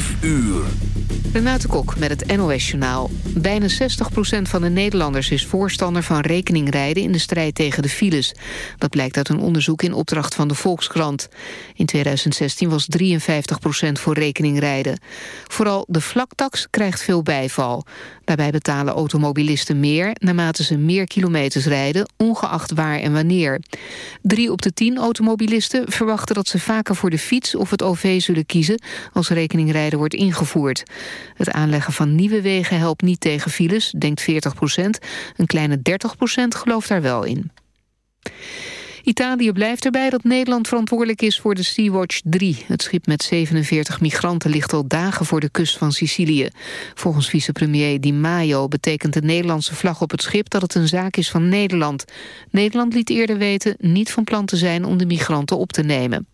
5 uur. Renate Kok met het NOS Journaal. Bijna 60% van de Nederlanders is voorstander van rekeningrijden... in de strijd tegen de files. Dat blijkt uit een onderzoek in opdracht van de Volkskrant. In 2016 was 53% voor rekeningrijden. Vooral de vlaktax krijgt veel bijval. Daarbij betalen automobilisten meer... naarmate ze meer kilometers rijden, ongeacht waar en wanneer. Drie op de tien automobilisten verwachten dat ze vaker voor de fiets... of het OV zullen kiezen als rekeningrijden wordt ingevoerd. Het aanleggen van nieuwe wegen helpt niet tegen files, denkt 40 procent. Een kleine 30 procent gelooft daar wel in. Italië blijft erbij dat Nederland verantwoordelijk is voor de Sea-Watch 3. Het schip met 47 migranten ligt al dagen voor de kust van Sicilië. Volgens vicepremier Di Maio betekent de Nederlandse vlag op het schip... dat het een zaak is van Nederland. Nederland liet eerder weten niet van plan te zijn om de migranten op te nemen.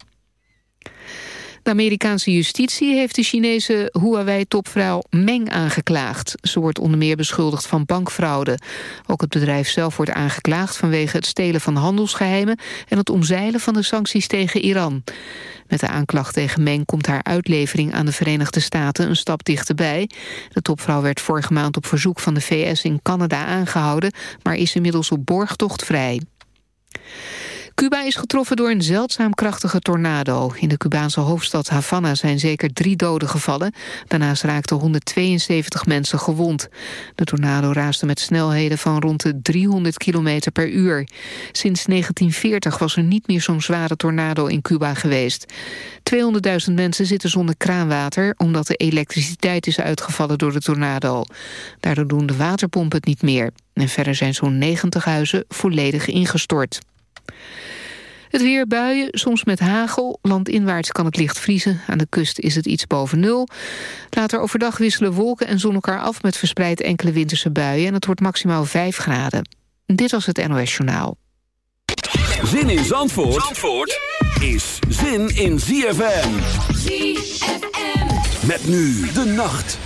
De Amerikaanse justitie heeft de Chinese Huawei-topvrouw Meng aangeklaagd. Ze wordt onder meer beschuldigd van bankfraude. Ook het bedrijf zelf wordt aangeklaagd vanwege het stelen van handelsgeheimen... en het omzeilen van de sancties tegen Iran. Met de aanklacht tegen Meng komt haar uitlevering aan de Verenigde Staten een stap dichterbij. De topvrouw werd vorige maand op verzoek van de VS in Canada aangehouden... maar is inmiddels op borgtocht vrij. Cuba is getroffen door een zeldzaam krachtige tornado. In de Cubaanse hoofdstad Havana zijn zeker drie doden gevallen. Daarnaast raakten 172 mensen gewond. De tornado raasde met snelheden van rond de 300 km per uur. Sinds 1940 was er niet meer zo'n zware tornado in Cuba geweest. 200.000 mensen zitten zonder kraanwater... omdat de elektriciteit is uitgevallen door de tornado. Daardoor doen de waterpompen het niet meer. En verder zijn zo'n 90 huizen volledig ingestort. Het weer buien, soms met hagel. Landinwaarts kan het licht vriezen. Aan de kust is het iets boven nul. Later overdag wisselen wolken en zon elkaar af... met verspreid enkele winterse buien. En het wordt maximaal 5 graden. Dit was het NOS Journaal. Zin in Zandvoort, Zandvoort is zin in ZFM. ZFM. Met nu de nacht.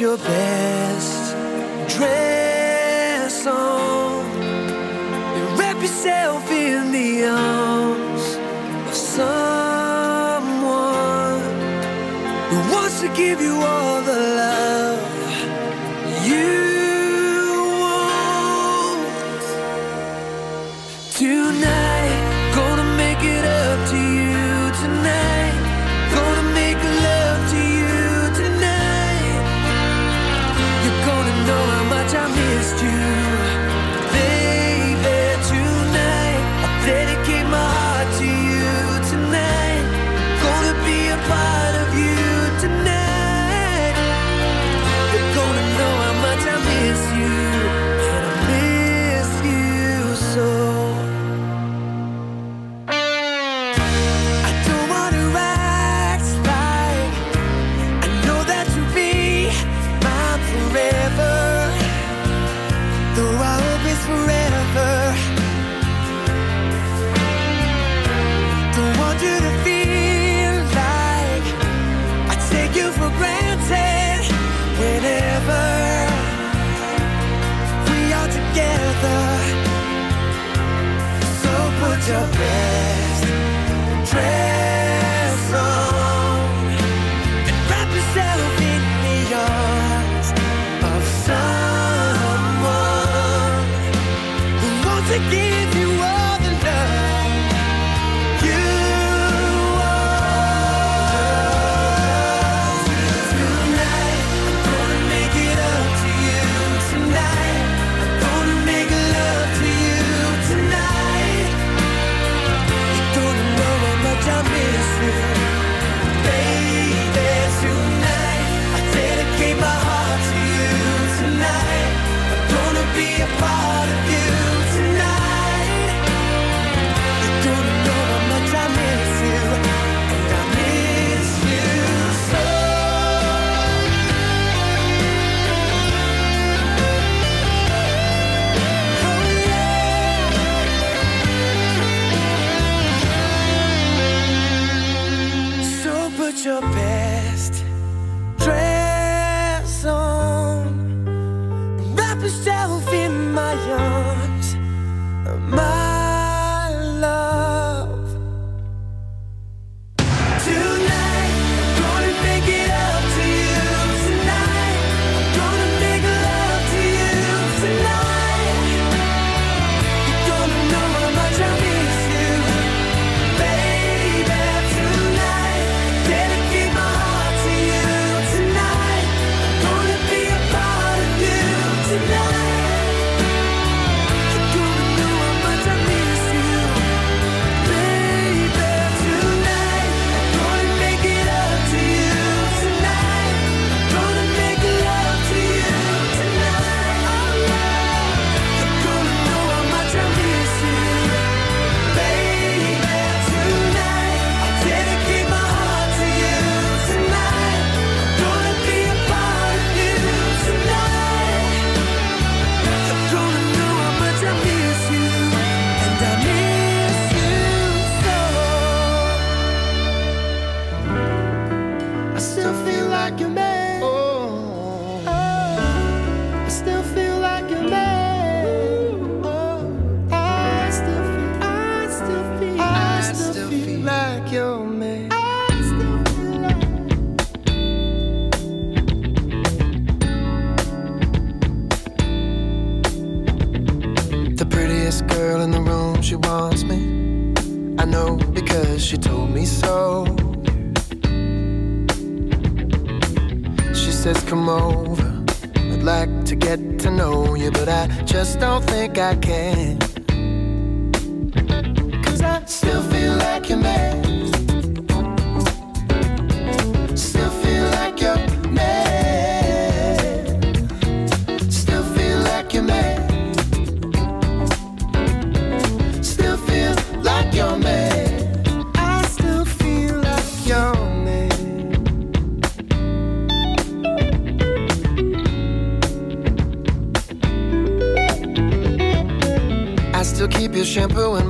Your best dress on. And wrap yourself in the arms of someone who wants to give you all the love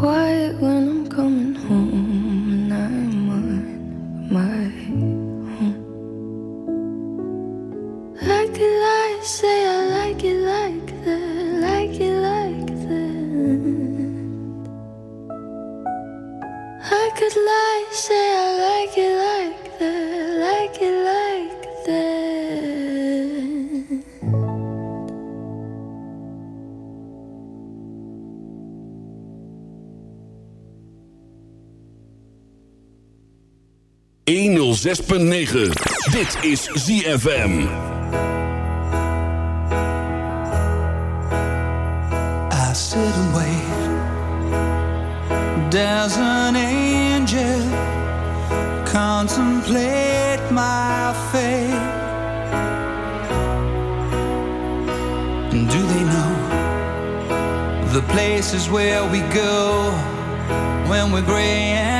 Quiet when I'm coming 106.9. Dit is ZFM. I sit and wait. There's an angel. Contemplate my fate. And do they know the places where we go when we're gray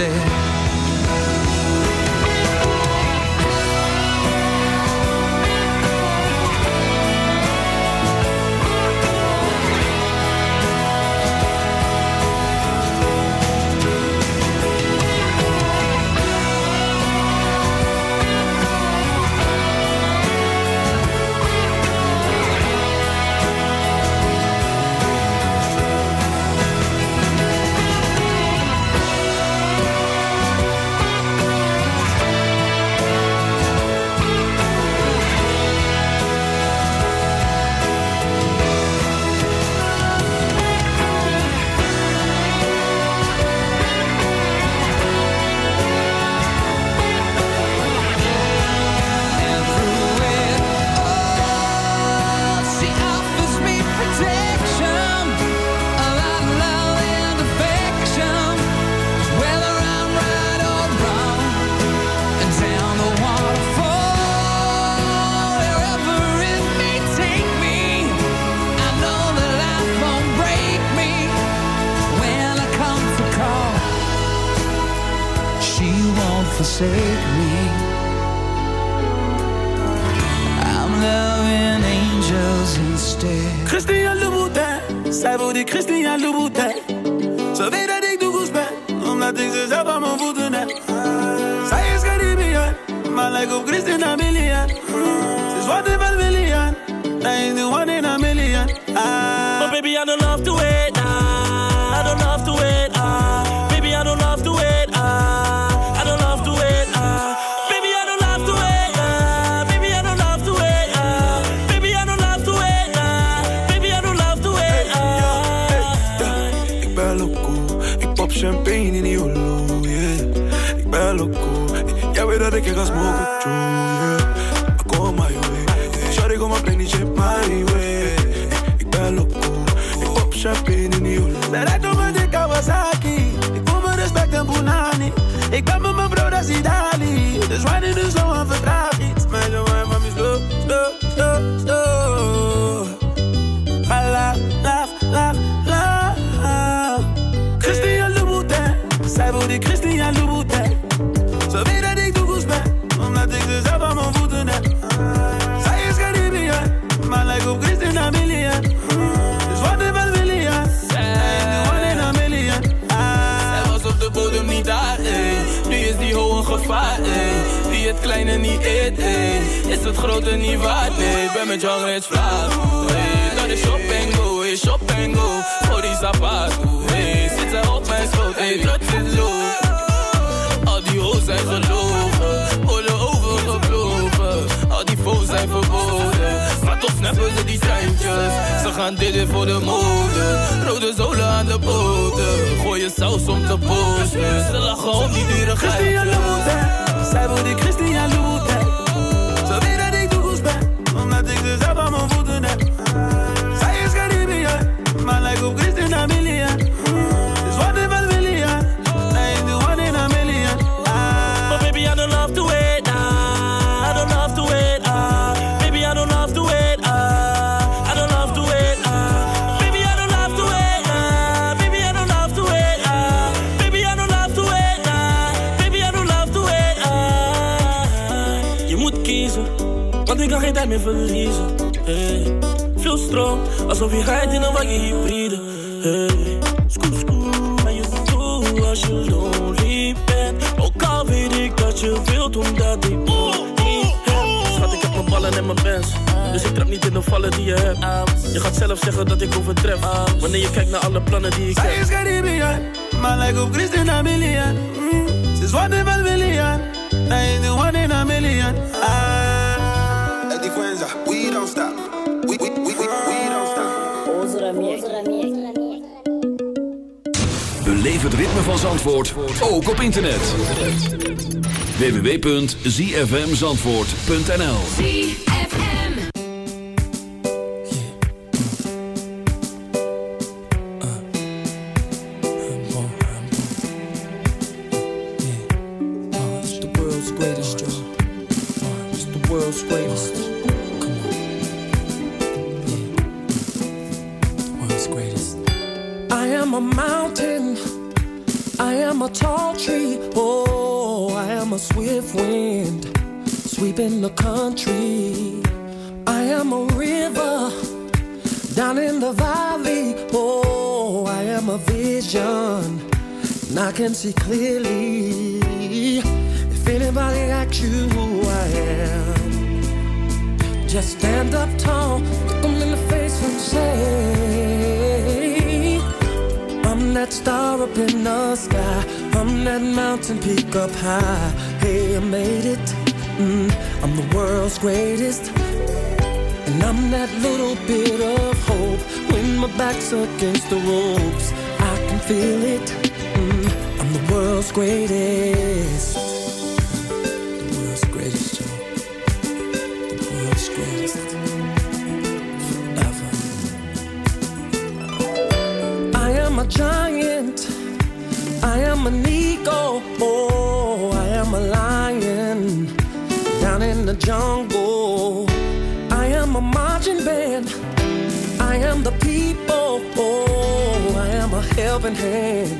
usted Is het grote niet waard, nee. Ben met Young Rich Vlaag, hey. Dat is shop and go, hey. Shop and go. Voor die zapato, hey. Zit zij op mijn schoot, hey. Trots is low. Al die hoes zijn gelogen. Olle overgevlogen. Al die foes zijn verboden. Maar toch snappen ze die treintjes. Ze gaan dit voor de mode. Rode zolen aan de boten. Gooien saus om te posten. Ze lachen om die dure Christian geitjes. Louboutin. Zij wil die Christian Louboutin. Ze weet dat ik de goes ben. Omdat ik ze zelf aan mijn voeten heb. Zij is Caribbean. Maar lijkt op Christian Amelia. Meer verliezen. Hey. Veel stroom, alsof je rijdt in een wagen hybride. Hey. Scoop, scoop, maar je doet als je lonely bent. Ook al weet ik dat je wilt, omdat ik niet heb. Schat, ik heb mijn ballen en mijn bands. Dus ik trap niet in de vallen die je hebt. Je gaat zelf zeggen dat ik overtref. Wanneer je kijkt naar alle plannen die ik Zij heb. is Caribbean. Maar lijkt op Christian Amelia. Mm. Ze is wat? Hij one in a million. Ah. Quenza, we don't stop. We, we, we, we, we don't stop. Beleef het ritme van Zandvoort, ook op internet. www.zfmzandvoort.nl greatest. The world's greatest, Joe. The world's greatest. Forever. I am a giant. I am an eagle. Oh, I am a lion. Down in the jungle. I am a marching band. I am the people. Oh, I am a helping hand.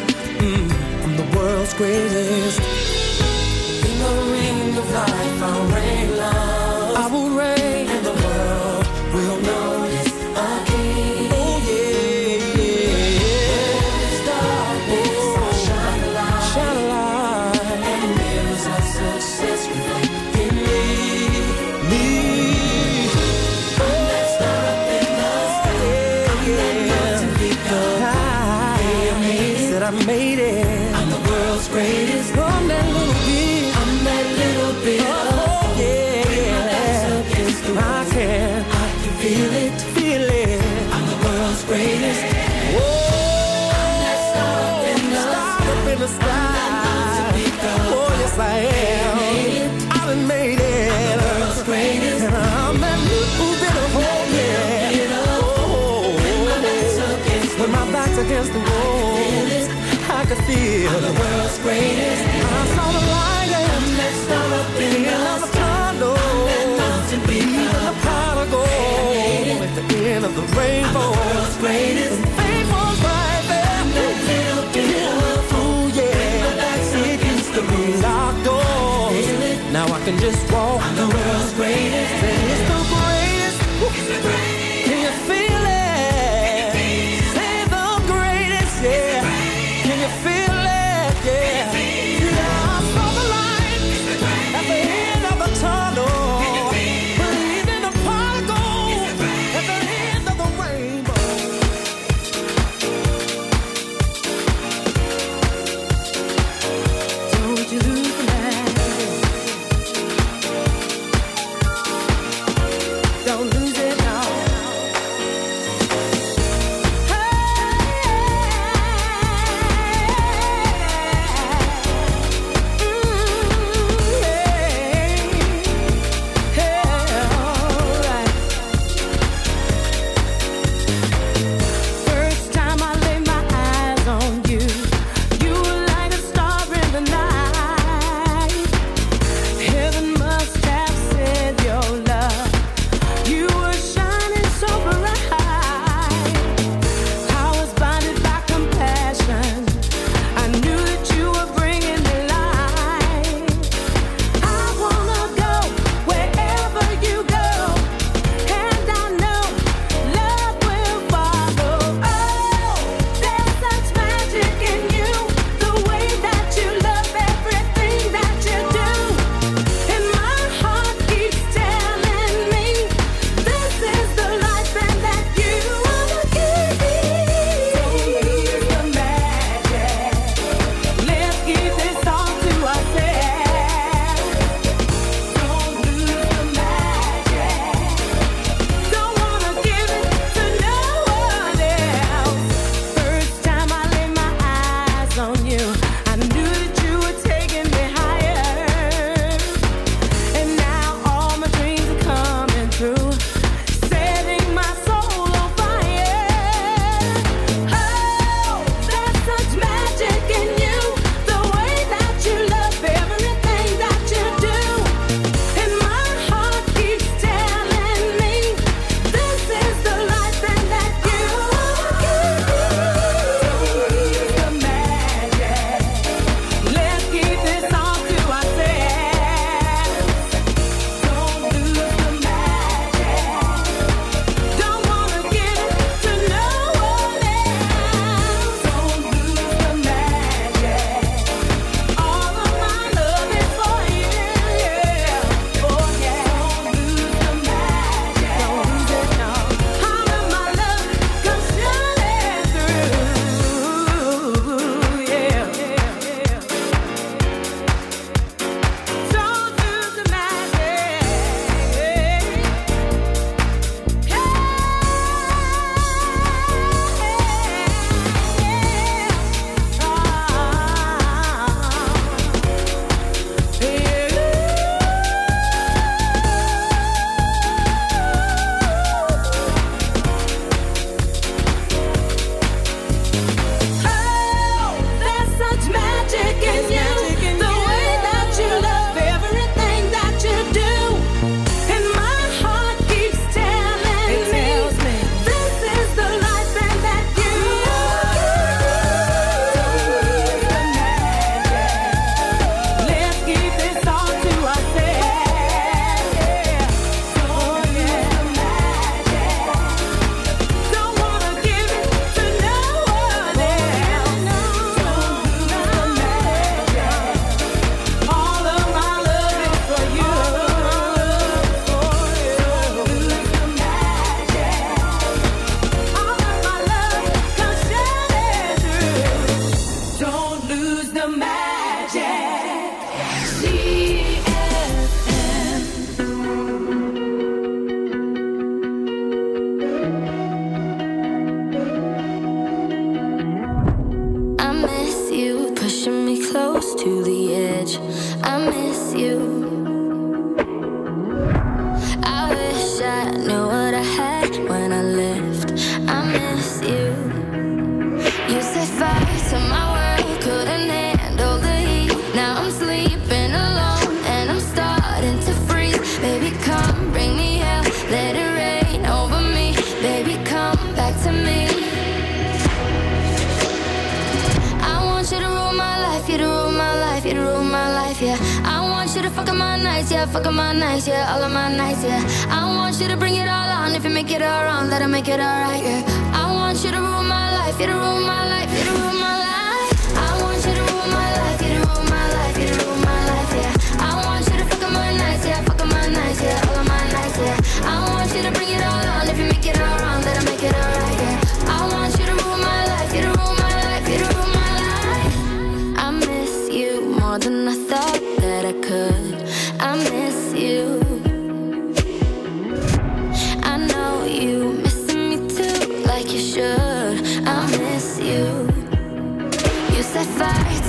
World's greatest. In the ring of life, I'll reign I saw the light the at the end of the rainbow. The world's greatest. Was right there. Little fool, the Now I can just walk. I'm the world's greatest. It's the greatest. It's the greatest.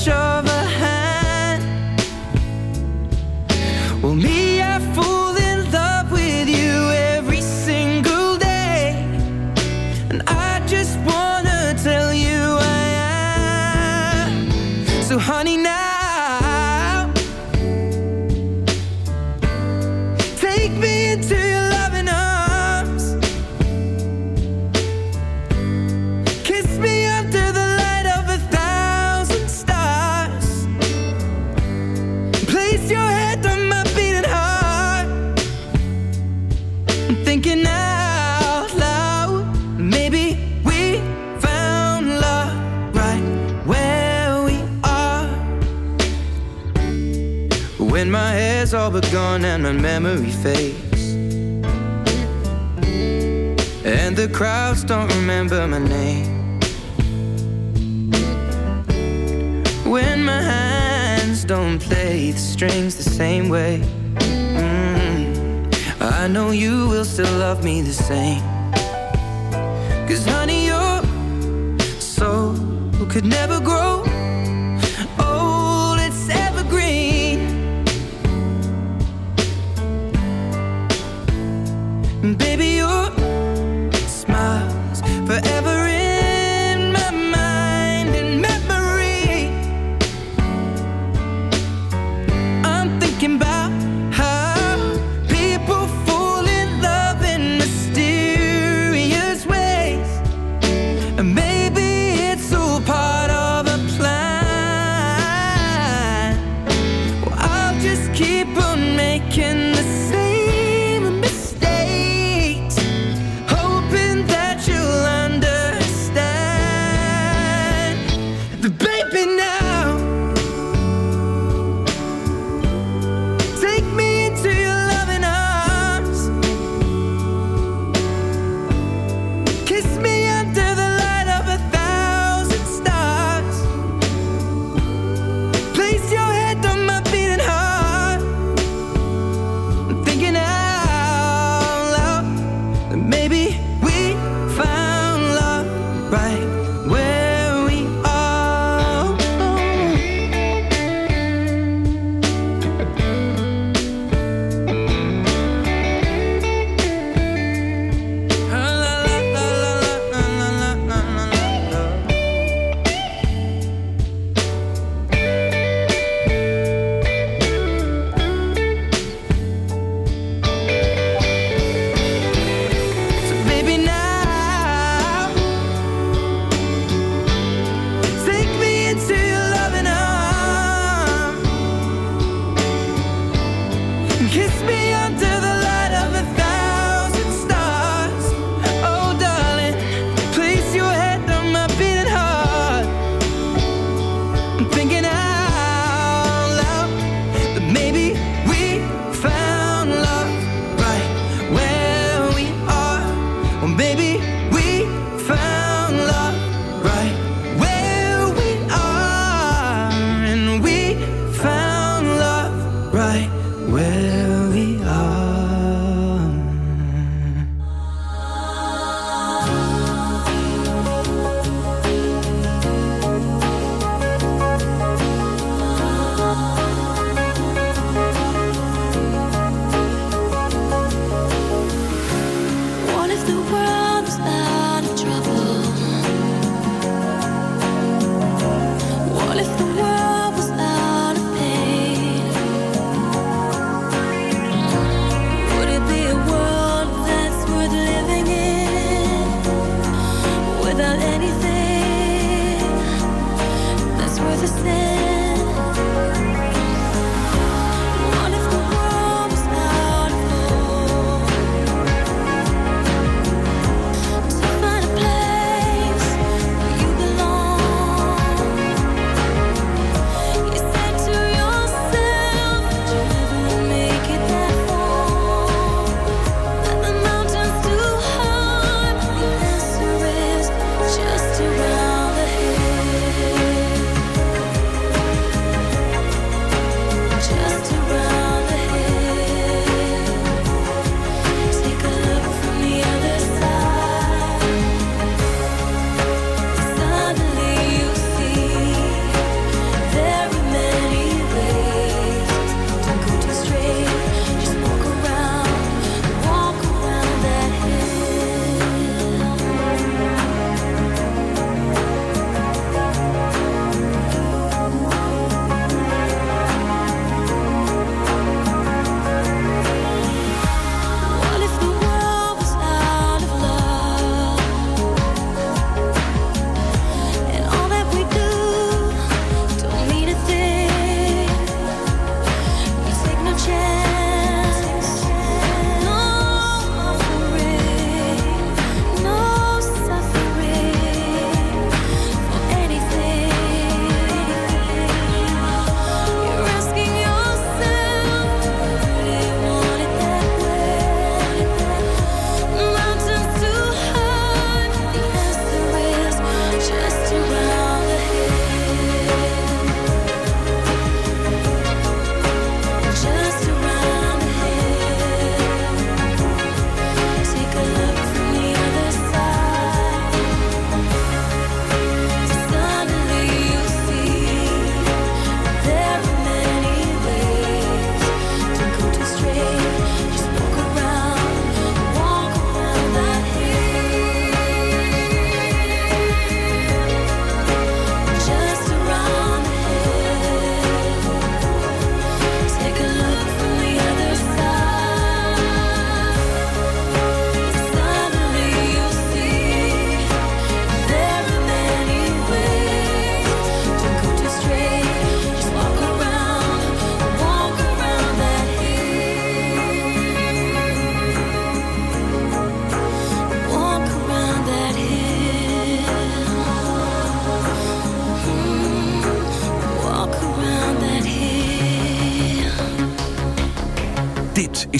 Shove. of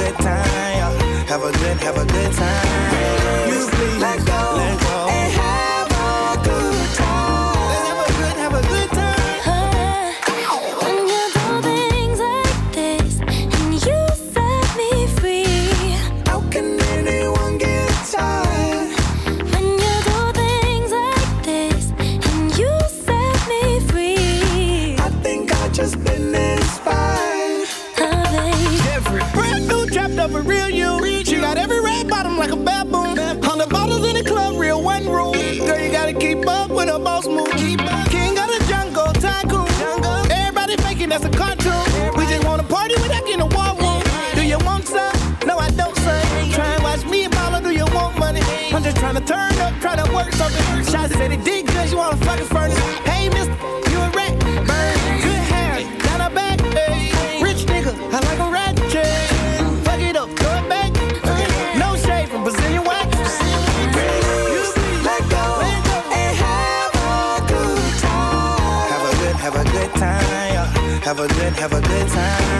good time. Have a good, have a good time. You please let go. Let go. work something. Said it did good, you want a furnace. Hey, mister, you a rat. Bird, good hair, got a back. Hey. Rich nigga, I like a rat. Fuck it up, throw it back. No shade from Brazilian wax. Have a good, have a good time. Have a good, have a good time.